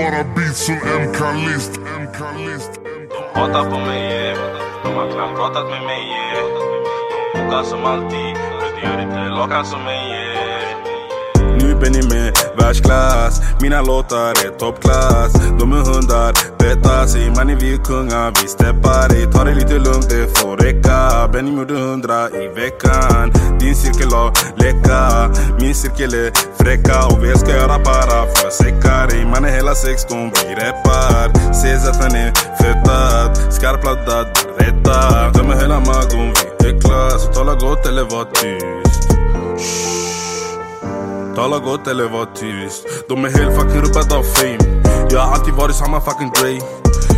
bara beats som MK-list De hatar på mig, yeah. De har knappt pratat med mig, yeah. De kokar som alltid, för de gör inte lakan som mig, yeah. Nu är ni med världsklass Mina låtar är toppklass De är hundar, betta sig Mannen vi är kungar, vi steppar ej Ta det lite lugnt, det får räcka Benny gjorde hundra i veckan Din cirkel har läcka min cirkel är fräcka Och vi ska göra para för jag säcka dig Mannen hela 16, vi reppar Ses att han är fettad Skarpladdad, rättad Dömer hela magon, vi är klass Så tala gott eller var tyst Tala gott eller var tyst De är helt fucking rubbade av fame. Jag har alltid varit samma fucking grej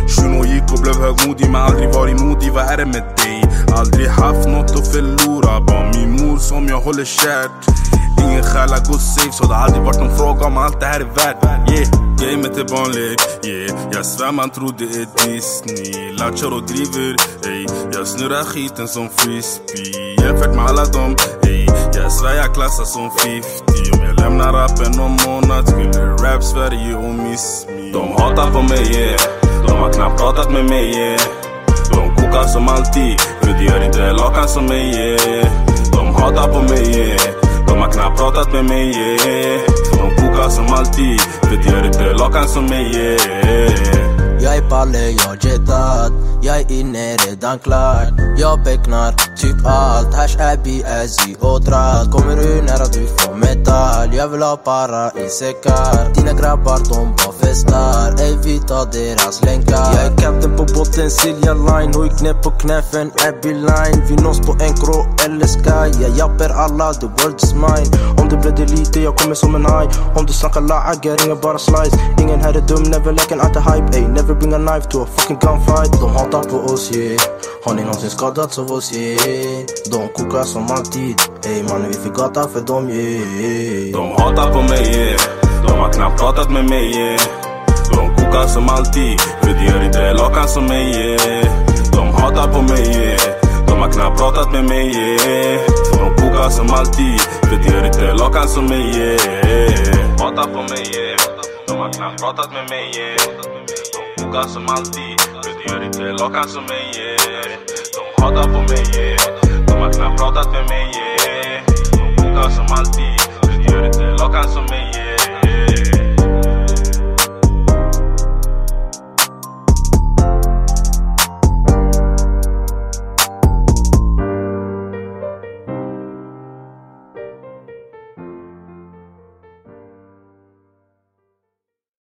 Shuno gick och blev högmodig men aldrig varit modig Vad är det med dig? Aldrig haft något att förlora Bara min mor som jag håller kärt Ingen själ gods safe så det har aldrig varit någon fråga om allt det här är värt Yeah, gamet är barnlek Yeah, jag svär man tror det är Disney Latchar och driver ey Jag snurrar skiten som frisbee Jämfört med alla dem ey Jag svär jag klassas som 50 Om jag lämnar rappen om månad skulle rap Sverige och miss me De hatar på mig, yeah. De har knappt pratat med mig, yeah. De kokar som alltid, för de gör inte lakan som mig, yeah. De hatar på mig, yeah. De har knappt pratat med mig, yeah. De kokar som alltid, för de gör inte lakan som mig, yeah. Palle balle, jag jetad Jag är inne redan klart Jag becknar typ allt. Hash är B-Azzy och dratt Kommer du nära du får metall Jag vill ha para i säckar Dina grabbar de bara festar. Ey vi tar deras länkar. Jag är kapten på båten Silja Line. Hoj knä på knä för en Abbey Line. Vi nås på en grå eller sky. Jag japper alla, the world is mine. Om det blöder lite, jag kommer som en haj. Om du snackar la'aggar, ringer bara slice Ingen här är dum, never like an hype. Ey, never bring a knife to a fucking gunfight De hatar på oss yeah Har ni någonsin skadats av oss yeah De kokar som alltid Ey mannen vi fick gata för dem yeah De hatar på mig, yeah. De har knappt pratat med mig, yeah. De kokar som alltid, för de gör inte lakan som mig, yeah. De hatar på mig, yeah. De har knappt pratat med mig, yeah. De kokar som alltid, för de gör inte lakan som mig, yeah. Hatar på mig, yeah. De har knappt pratat med mig, yeah. Kokar som alltid, för de gör inte lakan som mig, yeah. De hatar på mig, yeah. De har knappt pratat med mig, yeah. De kokar som alltid, för de gör inte lakan som mig, yeah.